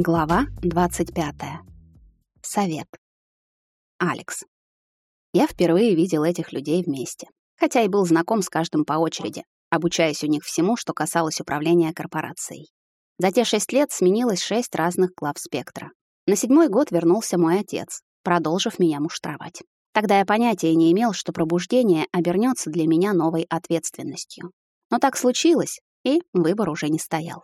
Глава 25. Совет. Алекс. Я впервые видел этих людей вместе, хотя и был знаком с каждым по очереди, обучаясь у них всему, что касалось управления корпорацией. За те шесть лет сменилось шесть разных глав спектра. На седьмой год вернулся мой отец, продолжив меня муштровать. Тогда я понятия не имел, что пробуждение обернется для меня новой ответственностью. Но так случилось, и выбор уже не стоял.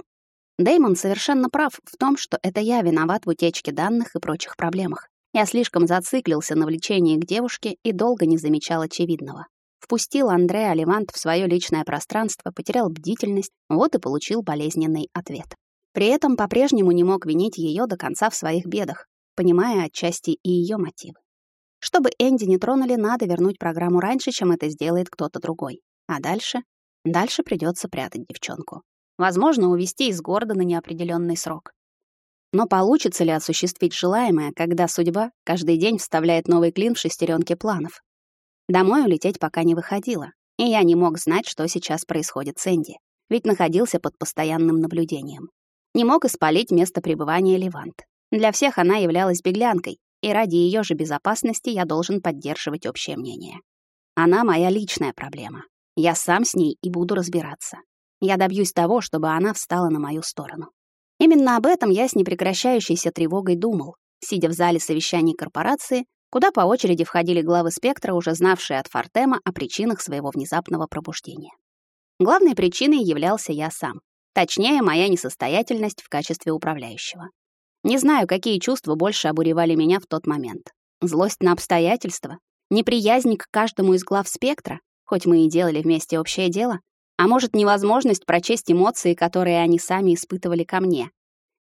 Дэймон совершенно прав в том, что это я виноват в утечке данных и прочих проблемах. Я слишком зациклился на влечении к девушке и долго не замечал очевидного. Впустил Андреа Левант в свое личное пространство, потерял бдительность, вот и получил болезненный ответ. При этом по-прежнему не мог винить ее до конца в своих бедах, понимая отчасти и ее мотивы. Чтобы Энди не тронули, надо вернуть программу раньше, чем это сделает кто-то другой. А дальше? Дальше придется прятать девчонку. Возможно, увезти из города на неопределенный срок. Но получится ли осуществить желаемое, когда судьба каждый день вставляет новый клин в шестеренки планов? Домой улететь пока не выходило, и я не мог знать, что сейчас происходит с Энди, ведь находился под постоянным наблюдением. Не мог испалить место пребывания Левант. Для всех она являлась беглянкой, и ради ее же безопасности я должен поддерживать общее мнение. Она моя личная проблема. Я сам с ней и буду разбираться. Я добьюсь того, чтобы она встала на мою сторону. Именно об этом я с непрекращающейся тревогой думал, сидя в зале совещаний корпорации, куда по очереди входили главы спектра, уже знавшие от Фортема о причинах своего внезапного пробуждения. Главной причиной являлся я сам, точнее, моя несостоятельность в качестве управляющего. Не знаю, какие чувства больше обуревали меня в тот момент. Злость на обстоятельства, неприязнь к каждому из глав спектра, хоть мы и делали вместе общее дело, а может, невозможность прочесть эмоции, которые они сами испытывали ко мне.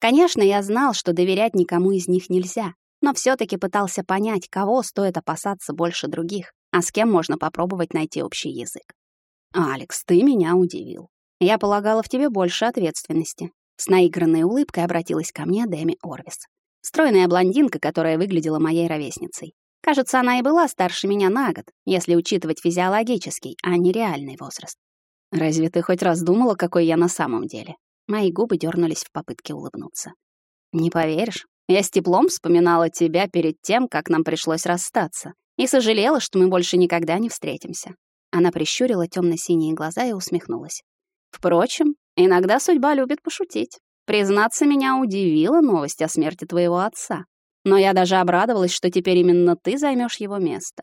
Конечно, я знал, что доверять никому из них нельзя, но все таки пытался понять, кого стоит опасаться больше других, а с кем можно попробовать найти общий язык. «Алекс, ты меня удивил. Я полагала в тебе больше ответственности». С наигранной улыбкой обратилась ко мне Дэми Орвис. Стройная блондинка, которая выглядела моей ровесницей. Кажется, она и была старше меня на год, если учитывать физиологический, а не реальный возраст. Разве ты хоть раз думала, какой я на самом деле? Мои губы дернулись в попытке улыбнуться. Не поверишь, я с теплом вспоминала тебя перед тем, как нам пришлось расстаться, и сожалела, что мы больше никогда не встретимся. Она прищурила темно-синие глаза и усмехнулась. Впрочем, иногда судьба любит пошутить. Признаться, меня удивила новость о смерти твоего отца. Но я даже обрадовалась, что теперь именно ты займешь его место.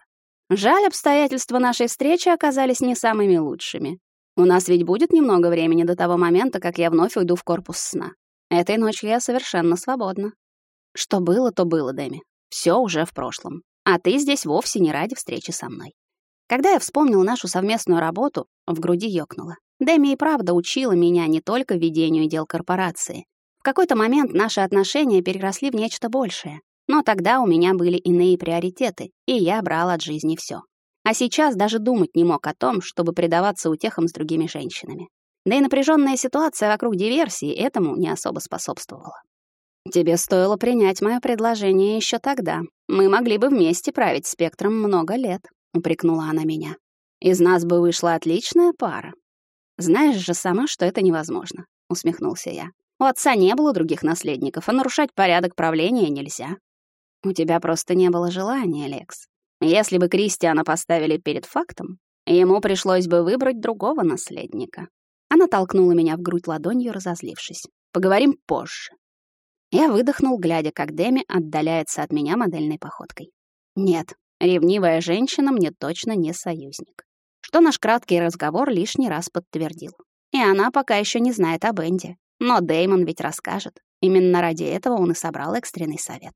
Жаль, обстоятельства нашей встречи оказались не самыми лучшими. У нас ведь будет немного времени до того момента, как я вновь уйду в корпус сна. Этой ночью я совершенно свободна. Что было, то было, Дэми. Все уже в прошлом. А ты здесь вовсе не ради встречи со мной. Когда я вспомнил нашу совместную работу, в груди ёкнуло. Дэми и правда учила меня не только ведению дел корпорации. В какой-то момент наши отношения переросли в нечто большее. Но тогда у меня были иные приоритеты, и я брал от жизни все. А сейчас даже думать не мог о том, чтобы предаваться утехам с другими женщинами. Да и напряженная ситуация вокруг диверсии этому не особо способствовала. «Тебе стоило принять мое предложение еще тогда. Мы могли бы вместе править спектром много лет», — упрекнула она меня. «Из нас бы вышла отличная пара». «Знаешь же сама, что это невозможно», — усмехнулся я. «У отца не было других наследников, а нарушать порядок правления нельзя». «У тебя просто не было желания, Лекс. Если бы Кристиана поставили перед фактом, ему пришлось бы выбрать другого наследника. Она толкнула меня в грудь ладонью, разозлившись. Поговорим позже. Я выдохнул, глядя, как Деми отдаляется от меня модельной походкой. Нет, ревнивая женщина мне точно не союзник. Что наш краткий разговор лишний раз подтвердил. И она пока еще не знает об Энди. Но Деймон ведь расскажет. Именно ради этого он и собрал экстренный совет.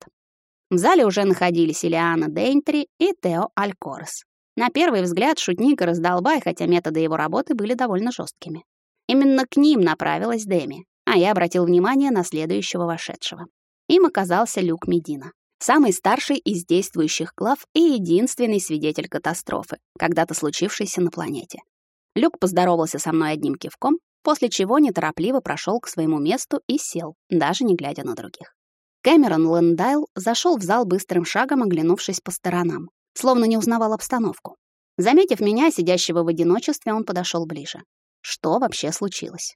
В зале уже находились Илиана Дейнтри и Тео Алькорес. На первый взгляд шутник и раздолбай, хотя методы его работы были довольно жесткими. Именно к ним направилась Деми, а я обратил внимание на следующего вошедшего. Им оказался Люк Медина, самый старший из действующих глав и единственный свидетель катастрофы, когда-то случившейся на планете. Люк поздоровался со мной одним кивком, после чего неторопливо прошел к своему месту и сел, даже не глядя на других. Кэмерон Лэндайл зашел в зал быстрым шагом, оглянувшись по сторонам, словно не узнавал обстановку. Заметив меня, сидящего в одиночестве, он подошел ближе. Что вообще случилось?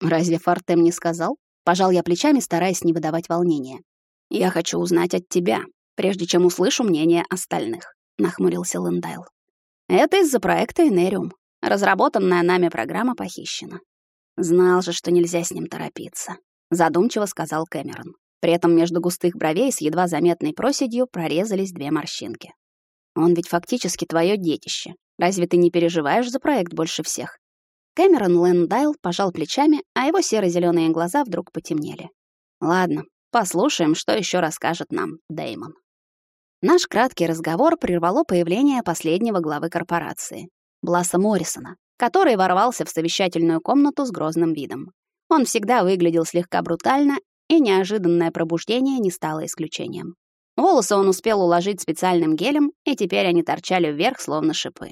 Разве Фартем не сказал? Пожал я плечами, стараясь не выдавать волнения. «Я хочу узнать от тебя, прежде чем услышу мнение остальных», — нахмурился Лэндайл. «Это из-за проекта «Энериум». Разработанная нами программа похищена. Знал же, что нельзя с ним торопиться», — задумчиво сказал Кэмерон. При этом между густых бровей с едва заметной проседью прорезались две морщинки. «Он ведь фактически твое детище. Разве ты не переживаешь за проект больше всех?» Кэмерон Лэндайл пожал плечами, а его серо зеленые глаза вдруг потемнели. Ладно, послушаем, что еще расскажет нам Дэймон. Наш краткий разговор прервало появление последнего главы корпорации, Бласа Моррисона, который ворвался в совещательную комнату с грозным видом. Он всегда выглядел слегка брутально, и неожиданное пробуждение не стало исключением. Волосы он успел уложить специальным гелем, и теперь они торчали вверх, словно шипы.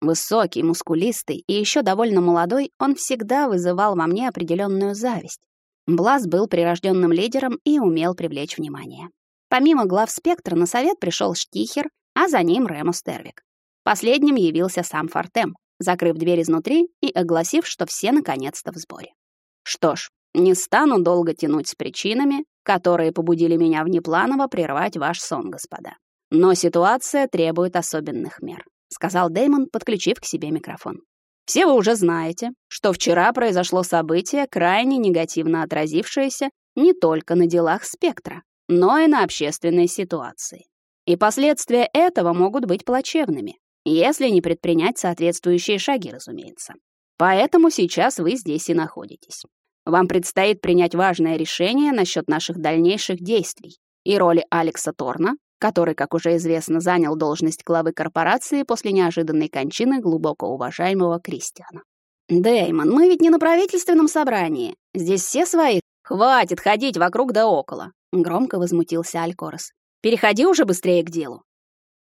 Высокий, мускулистый и еще довольно молодой, он всегда вызывал во мне определенную зависть. Блаз был прирожденным лидером и умел привлечь внимание. Помимо глав спектра на совет пришел Штихер, а за ним Ремо Стервик. Последним явился сам Фортем, закрыв дверь изнутри и огласив, что все наконец-то в сборе. Что ж, не стану долго тянуть с причинами, которые побудили меня внепланово прервать ваш сон, господа. Но ситуация требует особенных мер сказал Дэймон, подключив к себе микрофон. Все вы уже знаете, что вчера произошло событие, крайне негативно отразившееся не только на делах спектра, но и на общественной ситуации. И последствия этого могут быть плачевными, если не предпринять соответствующие шаги, разумеется. Поэтому сейчас вы здесь и находитесь. Вам предстоит принять важное решение насчет наших дальнейших действий и роли Алекса Торна который, как уже известно, занял должность главы корпорации после неожиданной кончины глубоко уважаемого Кристиана. «Дэймон, мы ведь не на правительственном собрании. Здесь все свои. Хватит ходить вокруг да около», — громко возмутился Алькорос. «Переходи уже быстрее к делу».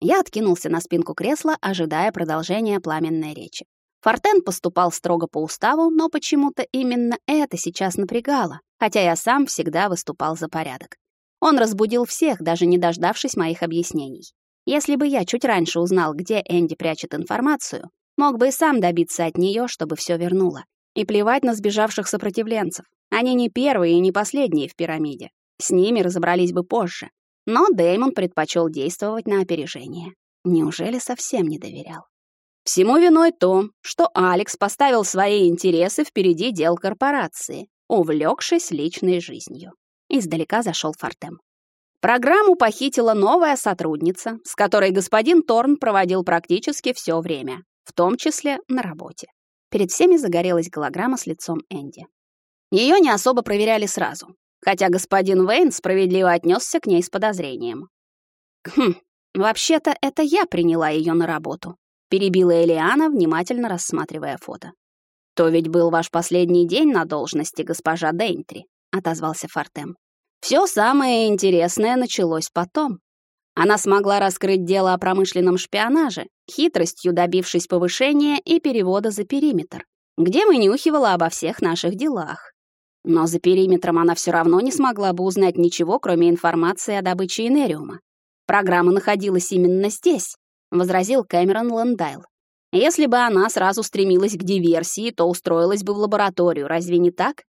Я откинулся на спинку кресла, ожидая продолжения пламенной речи. Фортен поступал строго по уставу, но почему-то именно это сейчас напрягало, хотя я сам всегда выступал за порядок. Он разбудил всех, даже не дождавшись моих объяснений. Если бы я чуть раньше узнал, где Энди прячет информацию, мог бы и сам добиться от нее, чтобы все вернуло. И плевать на сбежавших сопротивленцев. Они не первые и не последние в пирамиде. С ними разобрались бы позже. Но Дэймон предпочел действовать на опережение. Неужели совсем не доверял? Всему виной то, что Алекс поставил свои интересы впереди дел корпорации, увлекшись личной жизнью. Издалека зашел Фортем. Программу похитила новая сотрудница, с которой господин Торн проводил практически все время, в том числе на работе. Перед всеми загорелась голограмма с лицом Энди. Ее не особо проверяли сразу, хотя господин Вейн справедливо отнесся к ней с подозрением. «Хм, вообще-то это я приняла ее на работу», перебила Элиана, внимательно рассматривая фото. «То ведь был ваш последний день на должности, госпожа Дейнтри отозвался Фортем. Все самое интересное началось потом. Она смогла раскрыть дело о промышленном шпионаже, хитростью добившись повышения и перевода за периметр, где вынюхивала обо всех наших делах. Но за периметром она все равно не смогла бы узнать ничего, кроме информации о добыче энериума. Программа находилась именно здесь, возразил Кэмерон Лэндайл. Если бы она сразу стремилась к диверсии, то устроилась бы в лабораторию, разве не так?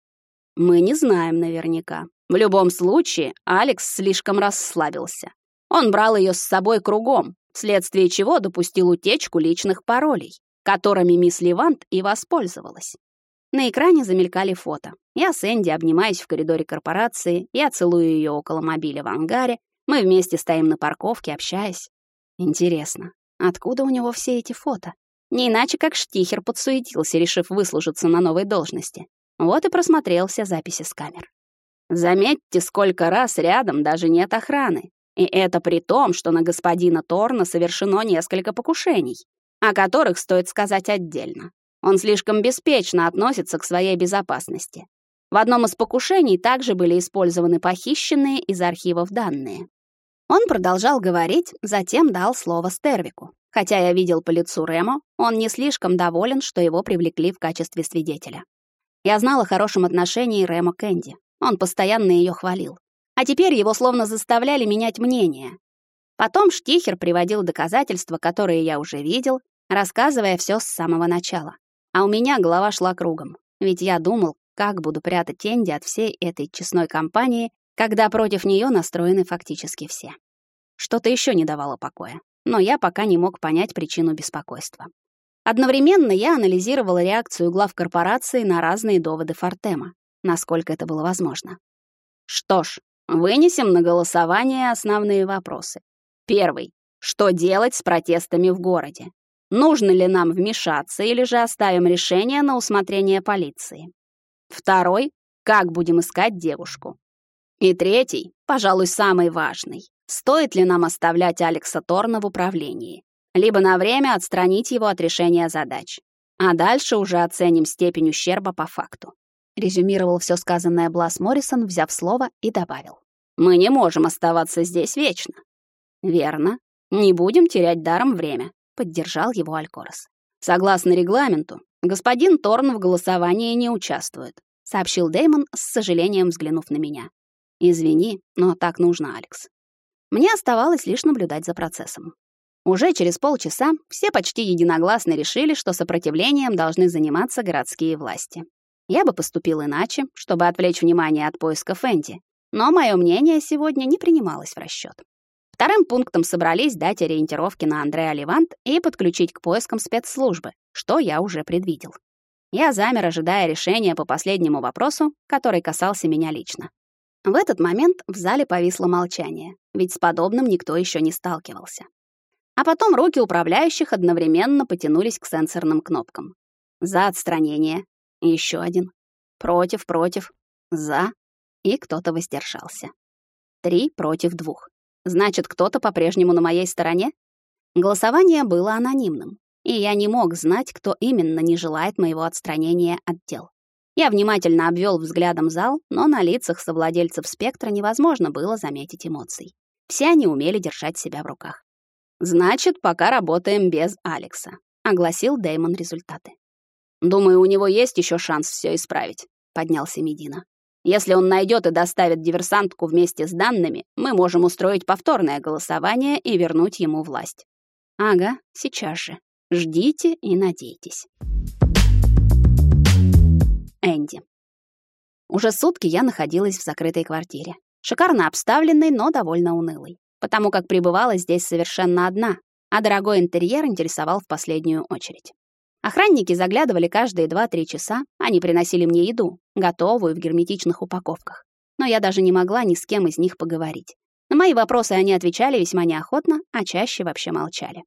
Мы не знаем наверняка. В любом случае, Алекс слишком расслабился. Он брал ее с собой кругом, вследствие чего допустил утечку личных паролей, которыми мисс Левант и воспользовалась. На экране замелькали фото. Я с Энди обнимаюсь в коридоре корпорации, я целую ее около мобиля в ангаре, мы вместе стоим на парковке, общаясь. Интересно, откуда у него все эти фото? Не иначе, как Штихер подсуетился, решив выслужиться на новой должности. Вот и просмотрел все записи с камер. Заметьте, сколько раз рядом даже нет охраны. И это при том, что на господина Торна совершено несколько покушений, о которых стоит сказать отдельно. Он слишком беспечно относится к своей безопасности. В одном из покушений также были использованы похищенные из архивов данные. Он продолжал говорить, затем дал слово Стервику. Хотя я видел по лицу Ремо, он не слишком доволен, что его привлекли в качестве свидетеля. Я знала о хорошем отношении Рэма Кэнди. Он постоянно ее хвалил. А теперь его словно заставляли менять мнение. Потом Штихер приводил доказательства, которые я уже видел, рассказывая все с самого начала. А у меня голова шла кругом. Ведь я думал, как буду прятать Энди от всей этой честной компании, когда против нее настроены фактически все. Что-то еще не давало покоя, но я пока не мог понять причину беспокойства. Одновременно я анализировала реакцию глав корпорации на разные доводы Фортема, насколько это было возможно. Что ж, вынесем на голосование основные вопросы. Первый. Что делать с протестами в городе? Нужно ли нам вмешаться или же оставим решение на усмотрение полиции? Второй. Как будем искать девушку? И третий, пожалуй, самый важный. Стоит ли нам оставлять Алекса Торна в управлении? Либо на время отстранить его от решения задач. А дальше уже оценим степень ущерба по факту. Резюмировал все сказанное Блас Моррисон, взяв слово, и добавил. «Мы не можем оставаться здесь вечно». «Верно. Не будем терять даром время поддержал его Алькорос. Согласно регламенту, господин Торн в голосовании не участвует, сообщил Дэймон с сожалением взглянув на меня. Извини, но так нужно, Алекс. Мне оставалось лишь наблюдать за процессом. Уже через полчаса все почти единогласно решили, что сопротивлением должны заниматься городские власти. Я бы поступил иначе, чтобы отвлечь внимание от поиска Фэнди, но мое мнение сегодня не принималось в расчет. Вторым пунктом собрались дать ориентировки на Андреа Левант и подключить к поискам спецслужбы, что я уже предвидел. Я замер, ожидая решения по последнему вопросу, который касался меня лично. В этот момент в зале повисло молчание, ведь с подобным никто еще не сталкивался. А потом руки управляющих одновременно потянулись к сенсорным кнопкам. За отстранение. Еще один. Против, против. За. И кто-то воздержался. Три против двух. Значит, кто-то по-прежнему на моей стороне? Голосование было анонимным, и я не мог знать, кто именно не желает моего отстранения от дел. Я внимательно обвел взглядом зал, но на лицах совладельцев спектра невозможно было заметить эмоций. Все они умели держать себя в руках. «Значит, пока работаем без Алекса», — огласил Дэймон результаты. «Думаю, у него есть еще шанс все исправить», — поднялся Медина. Если он найдет и доставит диверсантку вместе с данными, мы можем устроить повторное голосование и вернуть ему власть. Ага, сейчас же. Ждите и надейтесь. Уже сутки я находилась в закрытой квартире. Шикарно обставленной, но довольно унылой. Потому как пребывала здесь совершенно одна, а дорогой интерьер интересовал в последнюю очередь. Охранники заглядывали каждые 2-3 часа, они приносили мне еду, готовую в герметичных упаковках. Но я даже не могла ни с кем из них поговорить. На мои вопросы они отвечали весьма неохотно, а чаще вообще молчали.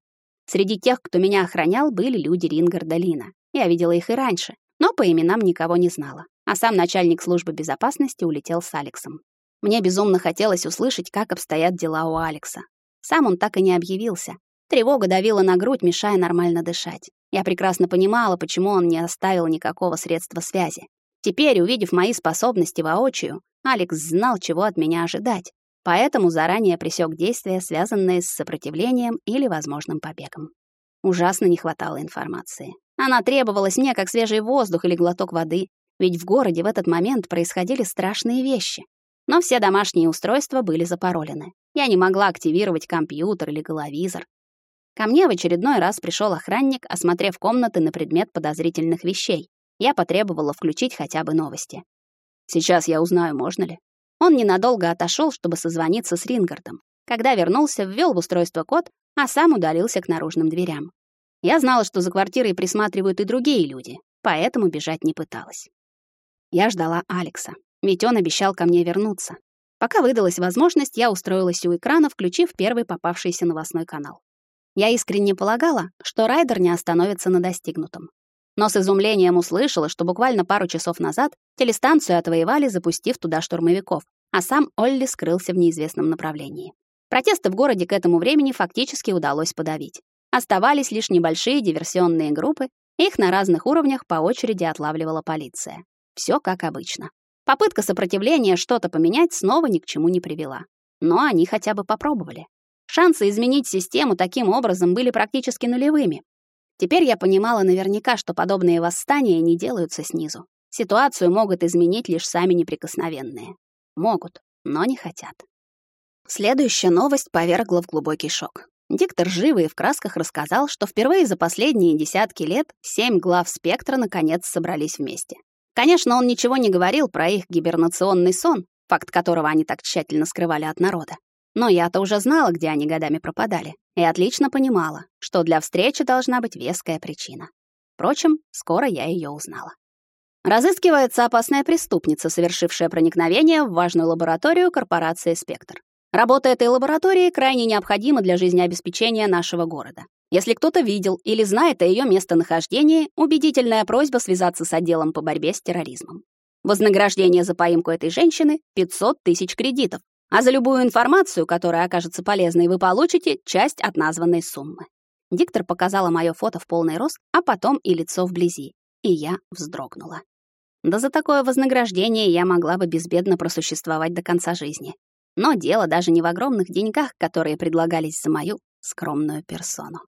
Среди тех, кто меня охранял, были люди Рингарда Лина. Я видела их и раньше, но по именам никого не знала. А сам начальник службы безопасности улетел с Алексом. Мне безумно хотелось услышать, как обстоят дела у Алекса. Сам он так и не объявился. Тревога давила на грудь, мешая нормально дышать. Я прекрасно понимала, почему он не оставил никакого средства связи. Теперь, увидев мои способности воочию, Алекс знал, чего от меня ожидать, поэтому заранее пресек действия, связанные с сопротивлением или возможным побегом. Ужасно не хватало информации. Она требовалась мне как свежий воздух или глоток воды, ведь в городе в этот момент происходили страшные вещи. Но все домашние устройства были запаролены. Я не могла активировать компьютер или головизор. Ко мне в очередной раз пришел охранник, осмотрев комнаты на предмет подозрительных вещей. Я потребовала включить хотя бы новости. Сейчас я узнаю, можно ли. Он ненадолго отошел, чтобы созвониться с Рингардом. Когда вернулся, ввел в устройство код, а сам удалился к наружным дверям. Я знала, что за квартирой присматривают и другие люди, поэтому бежать не пыталась. Я ждала Алекса, ведь он обещал ко мне вернуться. Пока выдалась возможность, я устроилась у экрана, включив первый попавшийся новостной канал. Я искренне полагала, что райдер не остановится на достигнутом. Но с изумлением услышала, что буквально пару часов назад телестанцию отвоевали, запустив туда штурмовиков, а сам Олли скрылся в неизвестном направлении. Протесты в городе к этому времени фактически удалось подавить. Оставались лишь небольшие диверсионные группы, их на разных уровнях по очереди отлавливала полиция. Все как обычно. Попытка сопротивления что-то поменять снова ни к чему не привела. Но они хотя бы попробовали. Шансы изменить систему таким образом были практически нулевыми. Теперь я понимала наверняка, что подобные восстания не делаются снизу. Ситуацию могут изменить лишь сами неприкосновенные. Могут, но не хотят. Следующая новость повергла в глубокий шок. Диктор живо и в красках рассказал, что впервые за последние десятки лет семь глав спектра наконец собрались вместе. Конечно, он ничего не говорил про их гибернационный сон, факт которого они так тщательно скрывали от народа. Но я-то уже знала, где они годами пропадали, и отлично понимала, что для встречи должна быть веская причина. Впрочем, скоро я ее узнала. Разыскивается опасная преступница, совершившая проникновение в важную лабораторию корпорации «Спектр». Работа этой лаборатории крайне необходима для жизнеобеспечения нашего города. Если кто-то видел или знает о ее местонахождении, убедительная просьба связаться с отделом по борьбе с терроризмом. Вознаграждение за поимку этой женщины — 500 тысяч кредитов, а за любую информацию, которая окажется полезной, вы получите часть от названной суммы. Диктор показала моё фото в полный рост, а потом и лицо вблизи, и я вздрогнула. Да за такое вознаграждение я могла бы безбедно просуществовать до конца жизни. Но дело даже не в огромных деньгах, которые предлагались за мою скромную персону.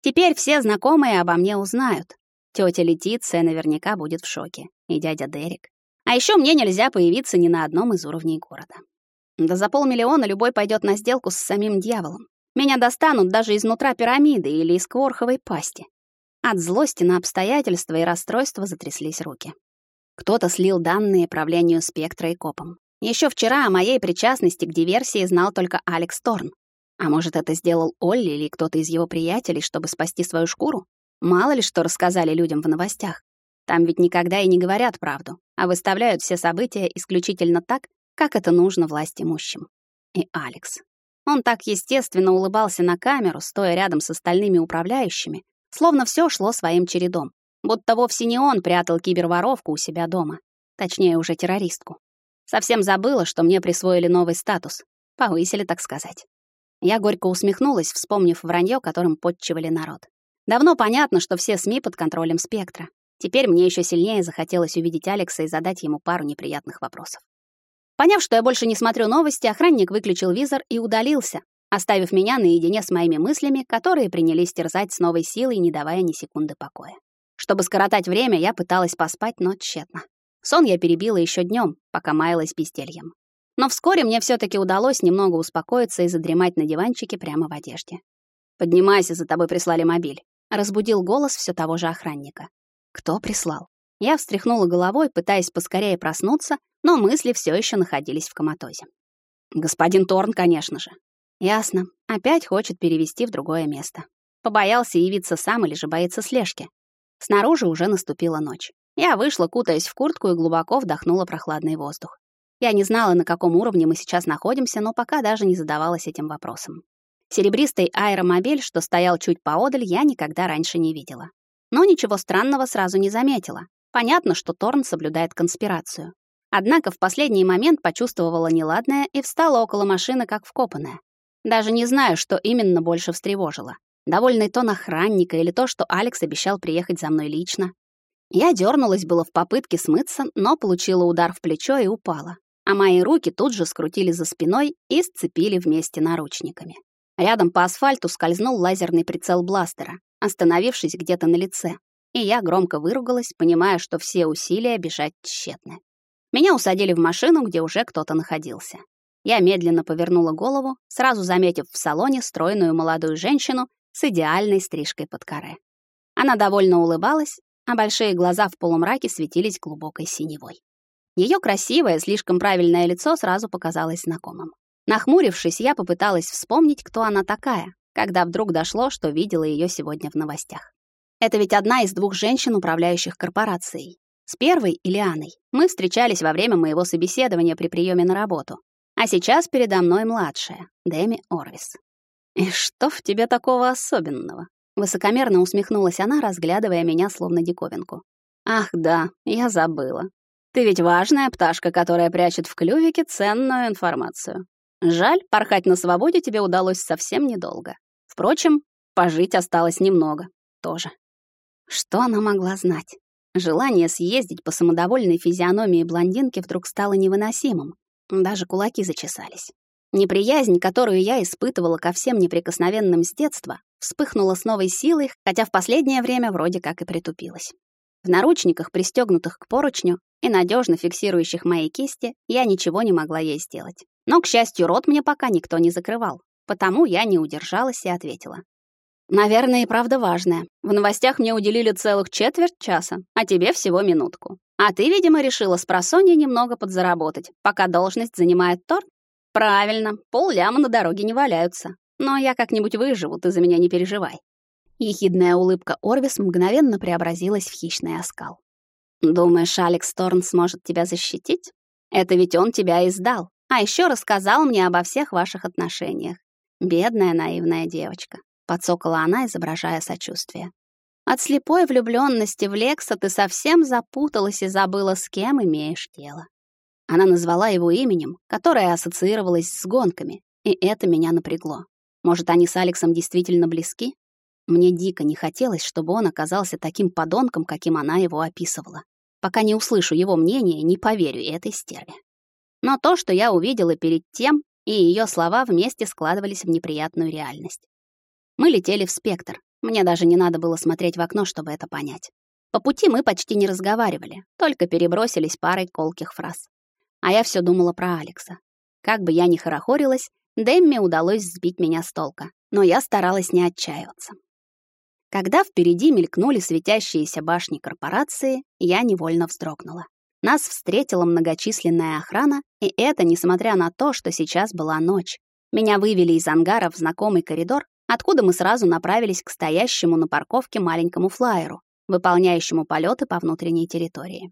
Теперь все знакомые обо мне узнают. Тётя Летиция наверняка будет в шоке, и дядя Дерек. А ещё мне нельзя появиться ни на одном из уровней города. Да за полмиллиона любой пойдет на сделку с самим дьяволом. Меня достанут даже изнутра пирамиды или из кворховой пасти. От злости на обстоятельства и расстройства затряслись руки. Кто-то слил данные правлению спектра и копом. Еще вчера о моей причастности к диверсии знал только Алекс Торн. А может, это сделал Олли или кто-то из его приятелей, чтобы спасти свою шкуру? Мало ли что рассказали людям в новостях. Там ведь никогда и не говорят правду, а выставляют все события исключительно так, как это нужно власть имущим. И Алекс. Он так естественно улыбался на камеру, стоя рядом с остальными управляющими, словно все шло своим чередом, будто вовсе не он прятал киберворовку у себя дома, точнее уже террористку. Совсем забыла, что мне присвоили новый статус, повысили, так сказать. Я горько усмехнулась, вспомнив вранье, которым подчивали народ. Давно понятно, что все СМИ под контролем спектра. Теперь мне еще сильнее захотелось увидеть Алекса и задать ему пару неприятных вопросов. Поняв, что я больше не смотрю новости, охранник выключил визор и удалился, оставив меня наедине с моими мыслями, которые принялись терзать с новой силой, не давая ни секунды покоя. Чтобы скоротать время, я пыталась поспать, но тщетно. Сон я перебила еще днем, пока маялась бездельем. Но вскоре мне все таки удалось немного успокоиться и задремать на диванчике прямо в одежде. «Поднимайся, за тобой прислали мобиль», — разбудил голос все того же охранника. «Кто прислал?» Я встряхнула головой, пытаясь поскорее проснуться, но мысли все еще находились в коматозе. Господин Торн, конечно же. Ясно. Опять хочет перевести в другое место. Побоялся явиться сам или же боится слежки. Снаружи уже наступила ночь. Я вышла, кутаясь в куртку и глубоко вдохнула прохладный воздух. Я не знала, на каком уровне мы сейчас находимся, но пока даже не задавалась этим вопросом. Серебристый аэромобиль, что стоял чуть поодаль, я никогда раньше не видела. Но ничего странного сразу не заметила. Понятно, что Торн соблюдает конспирацию. Однако в последний момент почувствовала неладное и встала около машины как вкопанная. Даже не знаю, что именно больше встревожило. Довольный тон охранника или то, что Алекс обещал приехать за мной лично. Я дернулась было в попытке смыться, но получила удар в плечо и упала. А мои руки тут же скрутили за спиной и сцепили вместе наручниками. Рядом по асфальту скользнул лазерный прицел бластера, остановившись где-то на лице и я громко выругалась, понимая, что все усилия бежать тщетны. Меня усадили в машину, где уже кто-то находился. Я медленно повернула голову, сразу заметив в салоне стройную молодую женщину с идеальной стрижкой под каре. Она довольно улыбалась, а большие глаза в полумраке светились глубокой синевой. Ее красивое, слишком правильное лицо сразу показалось знакомым. Нахмурившись, я попыталась вспомнить, кто она такая, когда вдруг дошло, что видела ее сегодня в новостях. Это ведь одна из двух женщин, управляющих корпорацией. С первой, Ильяной, мы встречались во время моего собеседования при приеме на работу. А сейчас передо мной младшая, Дэми Орвис. «И что в тебе такого особенного?» Высокомерно усмехнулась она, разглядывая меня словно диковинку. «Ах да, я забыла. Ты ведь важная пташка, которая прячет в клювике ценную информацию. Жаль, порхать на свободе тебе удалось совсем недолго. Впрочем, пожить осталось немного тоже. Что она могла знать? Желание съездить по самодовольной физиономии блондинки вдруг стало невыносимым. Даже кулаки зачесались. Неприязнь, которую я испытывала ко всем неприкосновенным с детства, вспыхнула с новой силой, хотя в последнее время вроде как и притупилась. В наручниках, пристегнутых к поручню и надежно фиксирующих мои кисти, я ничего не могла ей сделать. Но, к счастью, рот мне пока никто не закрывал, потому я не удержалась и ответила. Наверное, и правда важная. В новостях мне уделили целых четверть часа, а тебе всего минутку. А ты, видимо, решила с просонья немного подзаработать, пока должность занимает Тор? Правильно, полляма на дороге не валяются. Но я как-нибудь выживу, ты за меня не переживай. Ехидная улыбка Орвис мгновенно преобразилась в хищный оскал. Думаешь, Алекс Торн сможет тебя защитить? Это ведь он тебя и сдал. А еще рассказал мне обо всех ваших отношениях. Бедная наивная девочка, подсокала она, изображая сочувствие. От слепой влюбленности в Лекса ты совсем запуталась и забыла, с кем имеешь дело. Она назвала его именем, которое ассоциировалось с гонками, и это меня напрягло. Может, они с Алексом действительно близки? Мне дико не хотелось, чтобы он оказался таким подонком, каким она его описывала. Пока не услышу его мнение, не поверю этой стерве. Но то, что я увидела перед тем, и ее слова вместе складывались в неприятную реальность. Мы летели в спектр. Мне даже не надо было смотреть в окно, чтобы это понять. По пути мы почти не разговаривали, только перебросились парой колких фраз. А я все думала про Алекса. Как бы я ни хорохорилась, Демме удалось сбить меня с толка, но я старалась не отчаиваться. Когда впереди мелькнули светящиеся башни корпорации, я невольно вздрогнула. Нас встретила многочисленная охрана, и это несмотря на то, что сейчас была ночь. Меня вывели из ангара в знакомый коридор, откуда мы сразу направились к стоящему на парковке маленькому флайеру, выполняющему полеты по внутренней территории.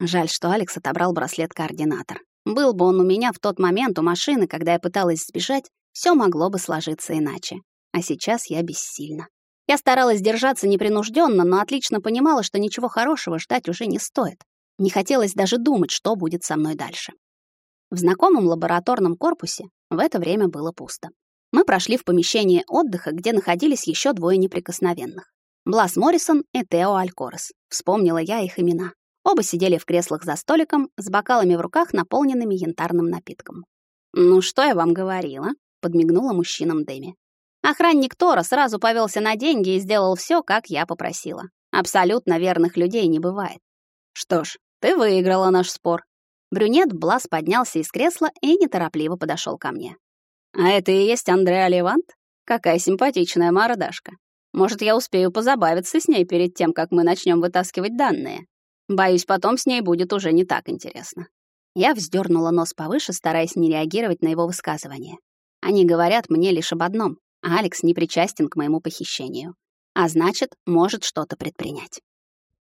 Жаль, что Алекс отобрал браслет-координатор. Был бы он у меня в тот момент у машины, когда я пыталась сбежать, все могло бы сложиться иначе. А сейчас я бессильна. Я старалась держаться непринужденно, но отлично понимала, что ничего хорошего ждать уже не стоит. Не хотелось даже думать, что будет со мной дальше. В знакомом лабораторном корпусе в это время было пусто. Мы прошли в помещение отдыха, где находились еще двое неприкосновенных. Блас Моррисон и Тео Алькорес. Вспомнила я их имена. Оба сидели в креслах за столиком с бокалами в руках, наполненными янтарным напитком. «Ну, что я вам говорила?» — подмигнула мужчинам Дэми. Охранник Тора сразу повелся на деньги и сделал все, как я попросила. Абсолютно верных людей не бывает. Что ж, ты выиграла наш спор. Брюнет Блас поднялся из кресла и неторопливо подошел ко мне. А это и есть Андреа Левант? Какая симпатичная мордашка. Может, я успею позабавиться с ней перед тем, как мы начнем вытаскивать данные. Боюсь, потом с ней будет уже не так интересно. Я вздернула нос повыше, стараясь не реагировать на его высказывание. Они говорят мне лишь об одном. Алекс не причастен к моему похищению. А значит, может что-то предпринять.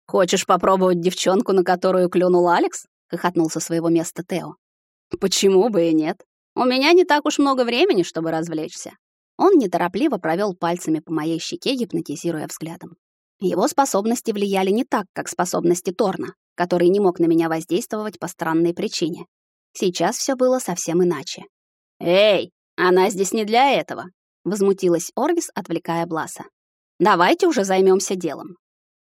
«Хочешь попробовать девчонку, на которую клюнул Алекс?» — хохотнул со своего места Тео. «Почему бы и нет? У меня не так уж много времени, чтобы развлечься». Он неторопливо провел пальцами по моей щеке, гипнотизируя взглядом. Его способности влияли не так, как способности Торна, который не мог на меня воздействовать по странной причине. Сейчас все было совсем иначе. «Эй, она здесь не для этого!» — возмутилась Орвис, отвлекая Бласа. «Давайте уже займемся делом.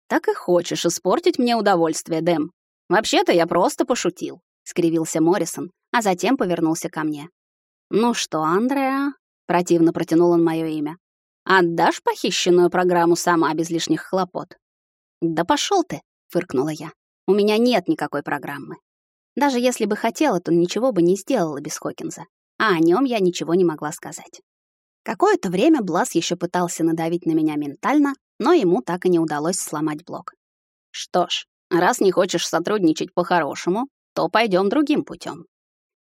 Так и хочешь испортить мне удовольствие, Дэм. Вообще-то я просто пошутил, скривился Моррисон, а затем повернулся ко мне. Ну что, Андреа? Противно протянул он мое имя. Отдашь похищенную программу сама без лишних хлопот? Да пошел ты, фыркнула я. У меня нет никакой программы. Даже если бы хотела, то ничего бы не сделала без Хокинза. А о нем я ничего не могла сказать. Какое-то время Блас еще пытался надавить на меня ментально, но ему так и не удалось сломать блок. Что ж, раз не хочешь сотрудничать по-хорошему, то пойдем другим путем.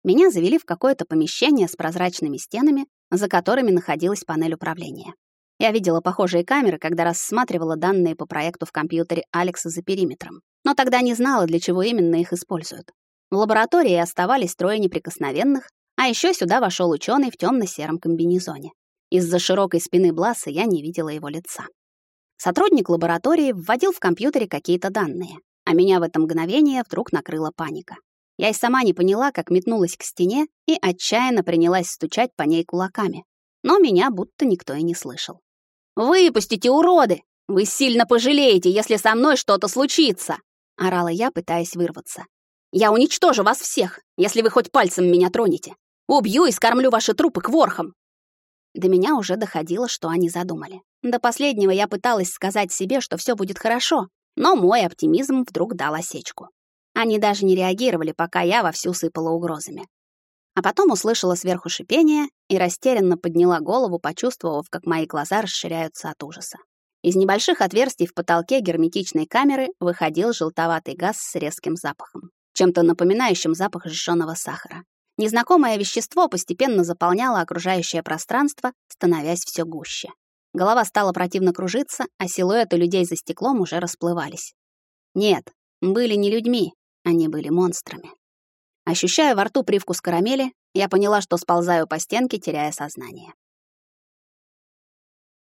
Меня завели в какое-то помещение с прозрачными стенами, за которыми находилась панель управления. Я видела похожие камеры, когда рассматривала данные по проекту в компьютере Алекса за периметром, но тогда не знала, для чего именно их используют. В лаборатории оставались трое неприкосновенных, а еще сюда вошел ученый в темно-сером комбинезоне. Из-за широкой спины Бласа я не видела его лица. Сотрудник лаборатории вводил в компьютере какие-то данные, а меня в это мгновение вдруг накрыла паника. Я и сама не поняла, как метнулась к стене и отчаянно принялась стучать по ней кулаками. Но меня будто никто и не слышал. «Выпустите, уроды! Вы сильно пожалеете, если со мной что-то случится!» — орала я, пытаясь вырваться. «Я уничтожу вас всех, если вы хоть пальцем меня тронете. Убью и скормлю ваши трупы к ворхам!» До меня уже доходило, что они задумали. До последнего я пыталась сказать себе, что все будет хорошо, но мой оптимизм вдруг дал осечку. Они даже не реагировали, пока я вовсю сыпала угрозами. А потом услышала сверху шипение и растерянно подняла голову, почувствовав, как мои глаза расширяются от ужаса. Из небольших отверстий в потолке герметичной камеры выходил желтоватый газ с резким запахом, чем-то напоминающим запах сжженного сахара. Незнакомое вещество постепенно заполняло окружающее пространство, становясь все гуще. Голова стала противно кружиться, а силуэты людей за стеклом уже расплывались. Нет, были не людьми, они были монстрами. Ощущая во рту привкус карамели, я поняла, что сползаю по стенке, теряя сознание.